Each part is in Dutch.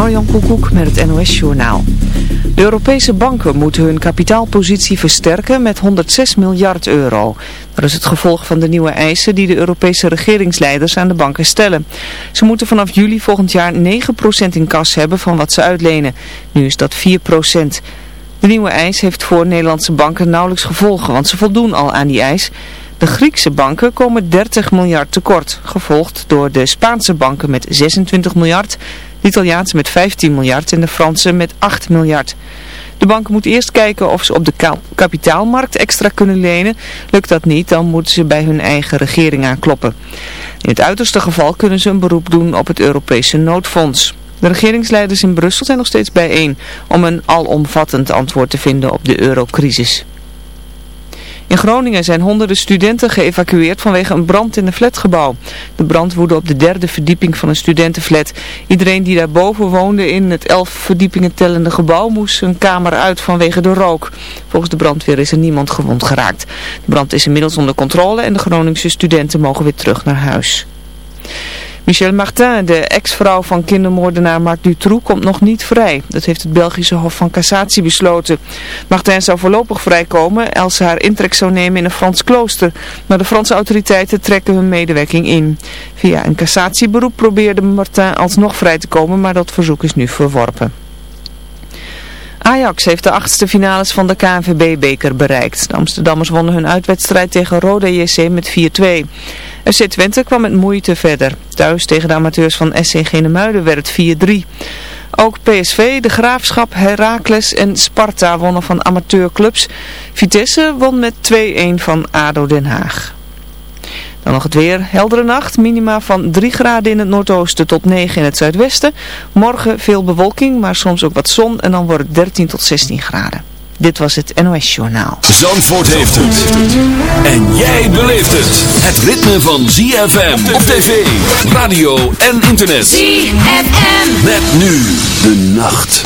Marjan Koekoek met het NOS Journaal. De Europese banken moeten hun kapitaalpositie versterken met 106 miljard euro. Dat is het gevolg van de nieuwe eisen die de Europese regeringsleiders aan de banken stellen. Ze moeten vanaf juli volgend jaar 9% in kas hebben van wat ze uitlenen. Nu is dat 4%. De nieuwe eis heeft voor Nederlandse banken nauwelijks gevolgen, want ze voldoen al aan die eis... De Griekse banken komen 30 miljard tekort, gevolgd door de Spaanse banken met 26 miljard, de Italiaanse met 15 miljard en de Franse met 8 miljard. De banken moeten eerst kijken of ze op de kapitaalmarkt extra kunnen lenen. Lukt dat niet, dan moeten ze bij hun eigen regering aankloppen. In het uiterste geval kunnen ze een beroep doen op het Europese noodfonds. De regeringsleiders in Brussel zijn nog steeds bijeen om een alomvattend antwoord te vinden op de eurocrisis. In Groningen zijn honderden studenten geëvacueerd vanwege een brand in een flatgebouw. De brand woedde op de derde verdieping van een studentenflat. Iedereen die daarboven woonde in het elf verdiepingen tellende gebouw moest zijn kamer uit vanwege de rook. Volgens de brandweer is er niemand gewond geraakt. De brand is inmiddels onder controle en de Groningse studenten mogen weer terug naar huis. Michel Martin, de ex-vrouw van kindermoordenaar Marc Dutroux, komt nog niet vrij. Dat heeft het Belgische Hof van Cassatie besloten. Martin zou voorlopig vrijkomen als ze haar intrek zou nemen in een Frans klooster. Maar de Franse autoriteiten trekken hun medewerking in. Via een cassatieberoep probeerde Martin alsnog vrij te komen, maar dat verzoek is nu verworpen. Ajax heeft de achtste finales van de KNVB-beker bereikt. De Amsterdammers wonnen hun uitwedstrijd tegen Rode JC met 4-2. FC Twente kwam met moeite verder. Thuis tegen de amateurs van SC Genemuiden werd het 4-3. Ook PSV, de Graafschap, Heracles en Sparta wonnen van amateurclubs. Vitesse won met 2-1 van ADO Den Haag. Dan nog het weer. Heldere nacht. Minima van 3 graden in het noordoosten tot 9 in het zuidwesten. Morgen veel bewolking, maar soms ook wat zon. En dan wordt het 13 tot 16 graden. Dit was het NOS Journaal. Zandvoort heeft het. En jij beleeft het. Het ritme van ZFM op tv, radio en internet. ZFM. Met nu de nacht.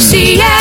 ZFM.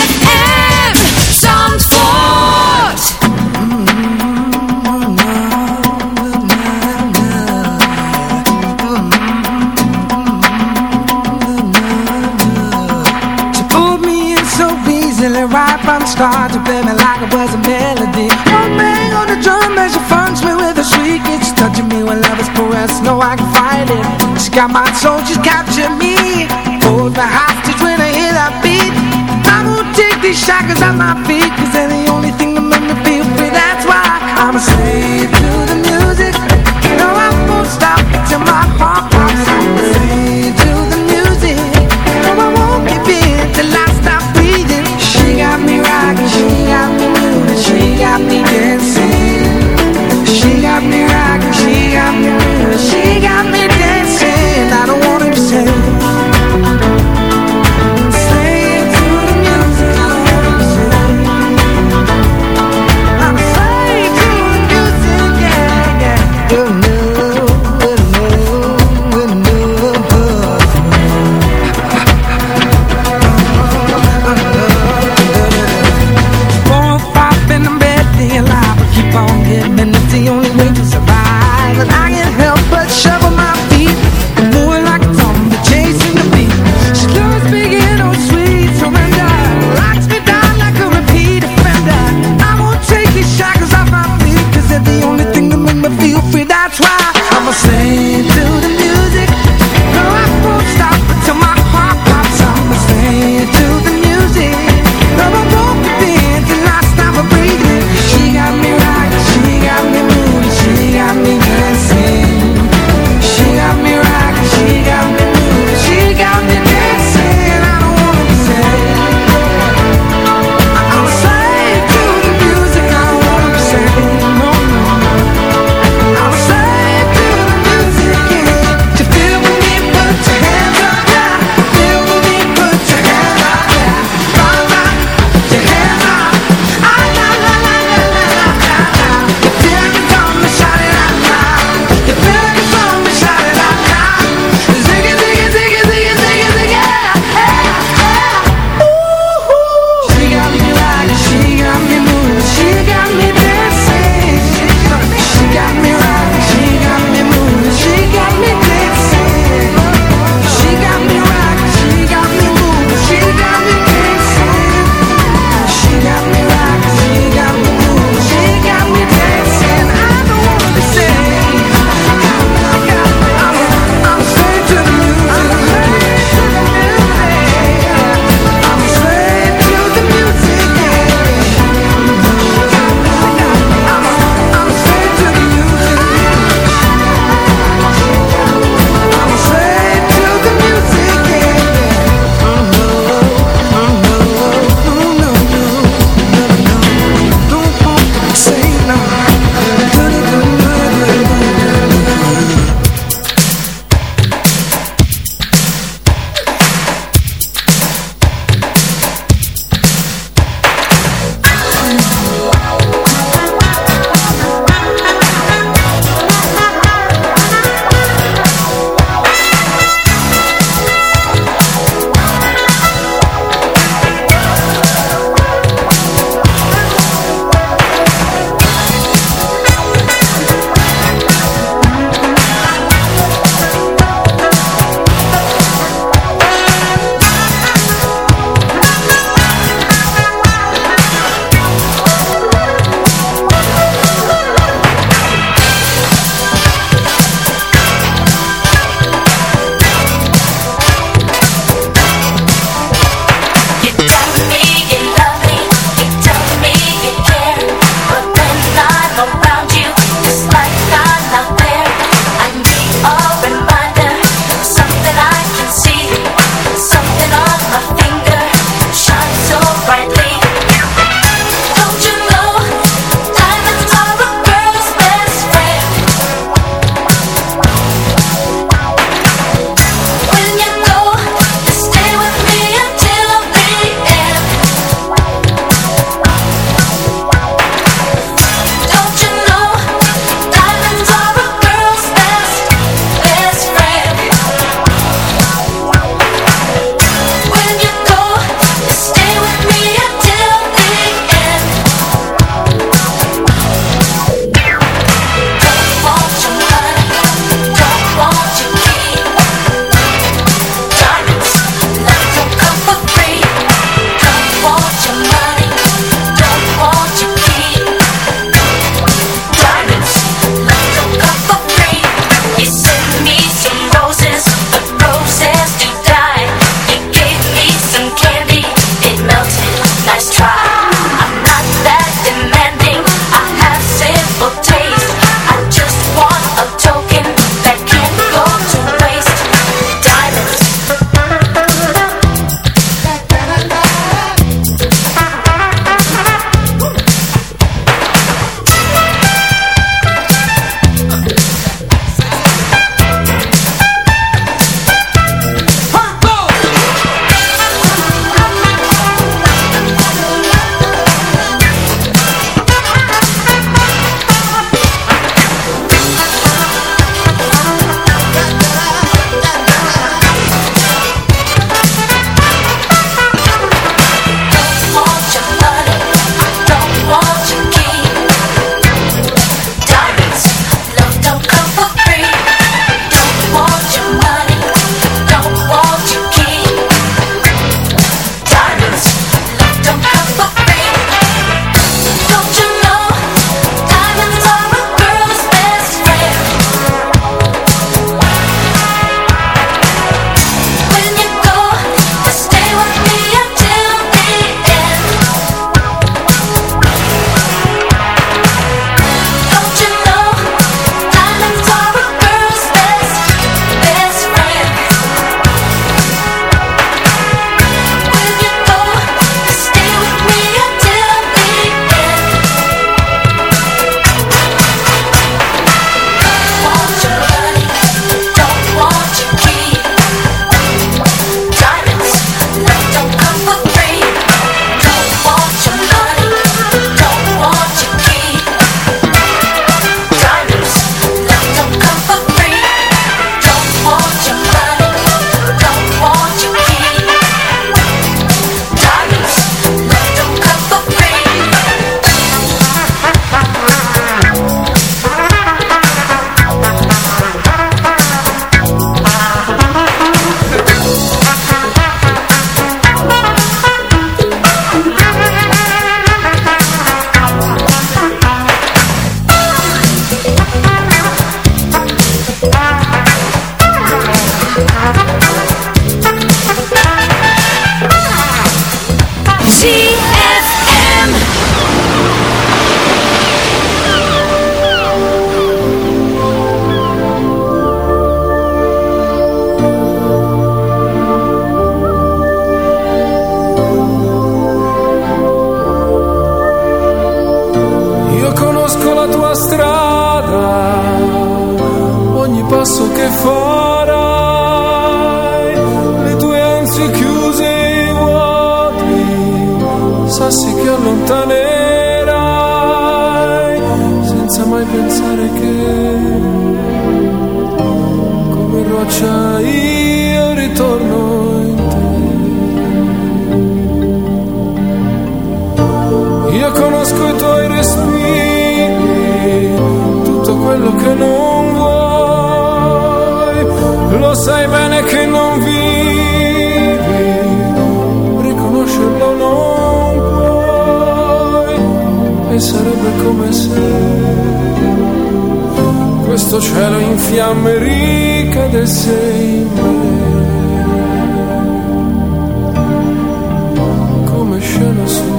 come scena su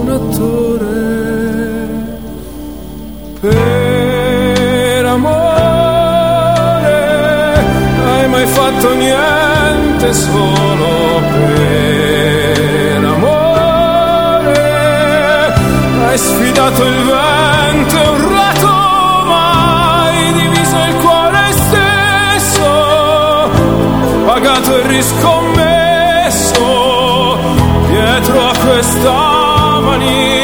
un attore. Per amore hai mai fatto niente solo hai sfidato il vento riscommesso dietro a questa maniera.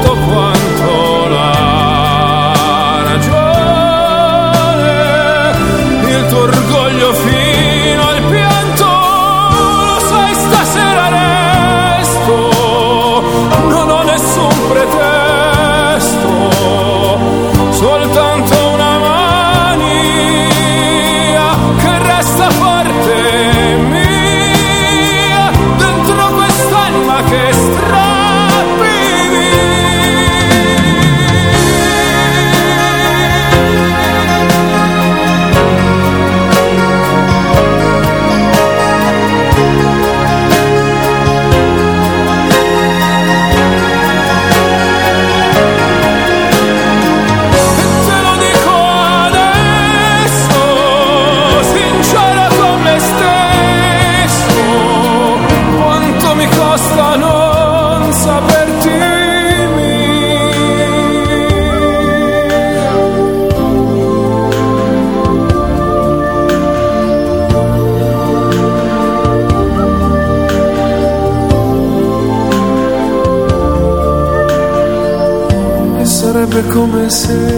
tot quanto la ragione. comecei.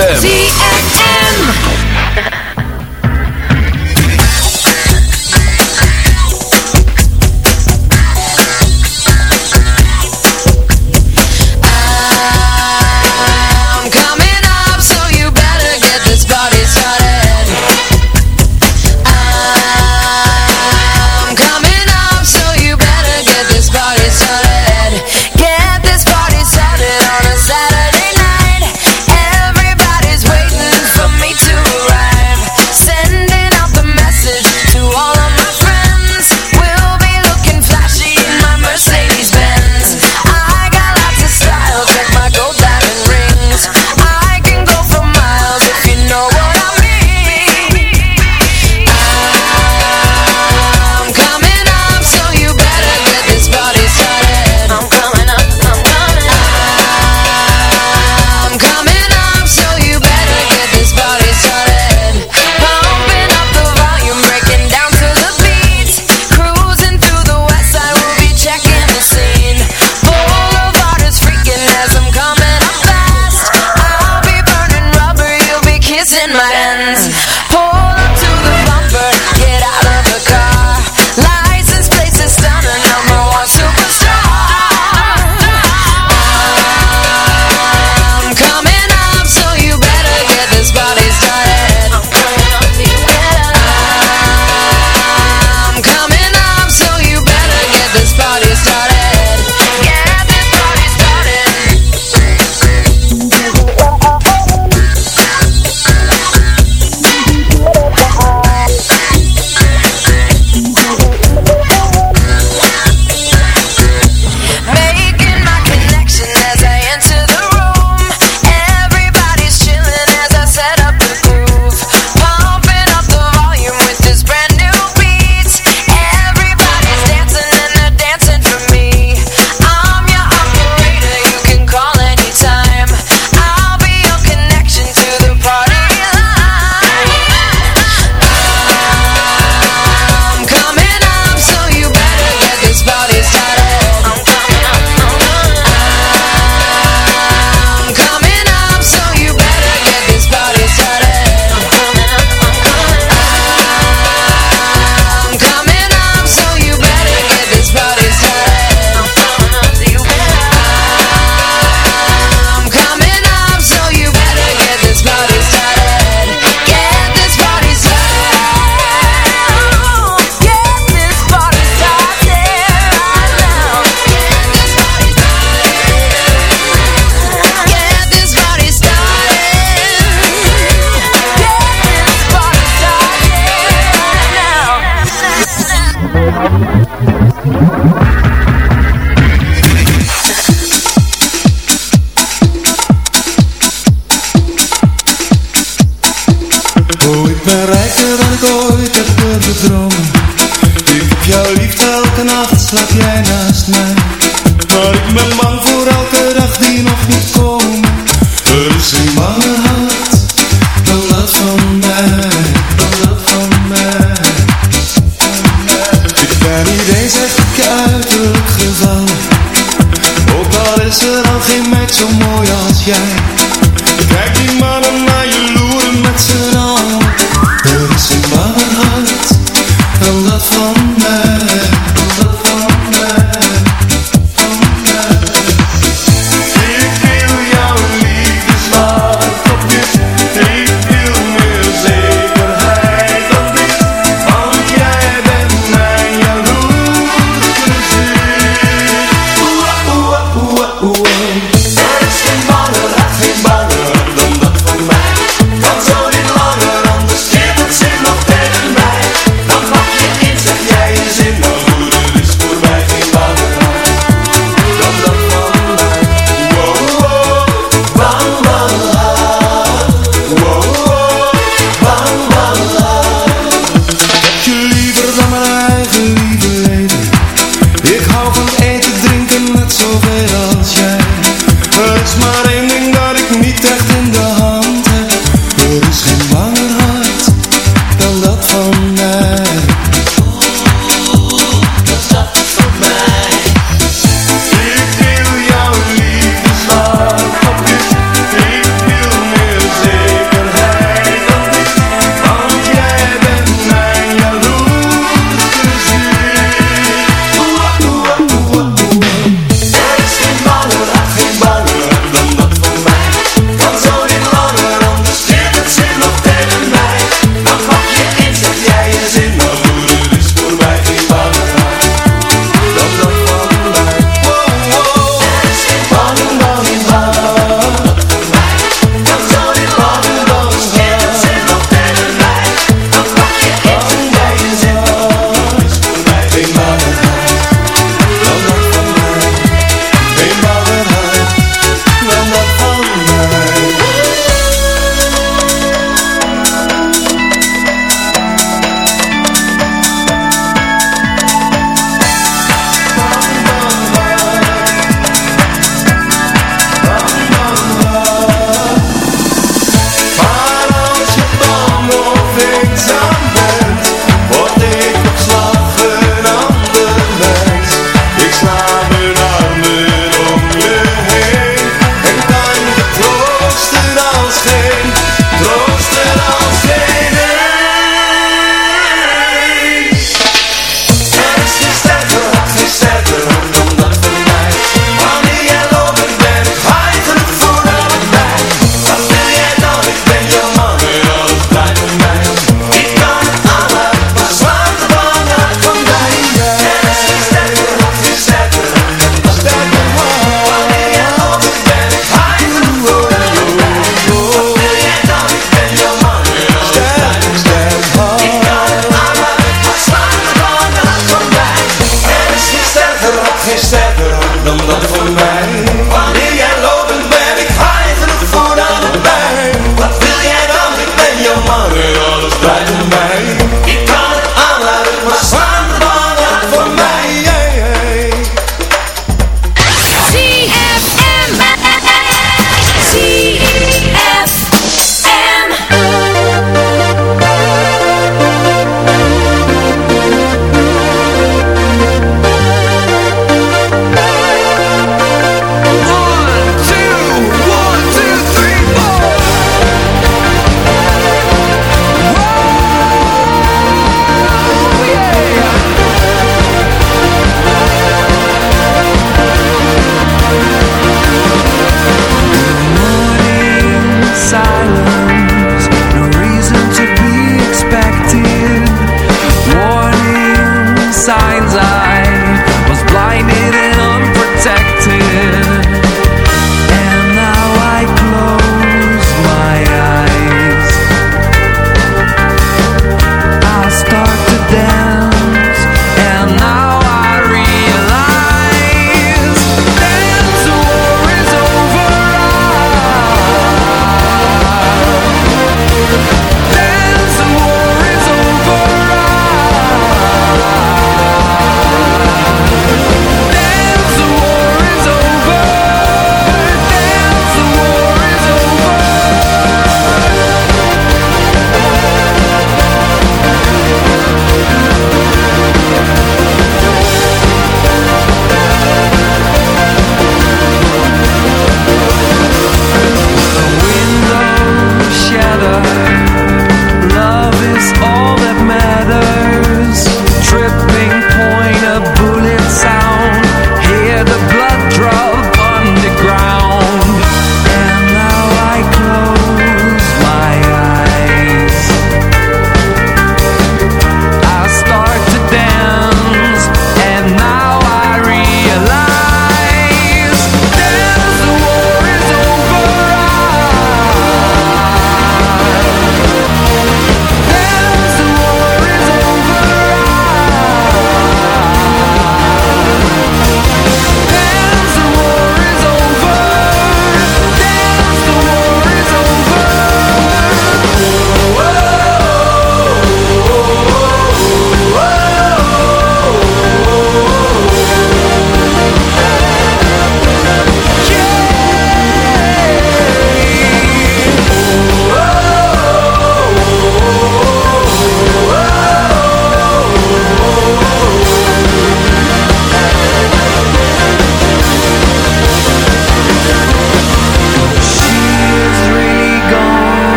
ZFM.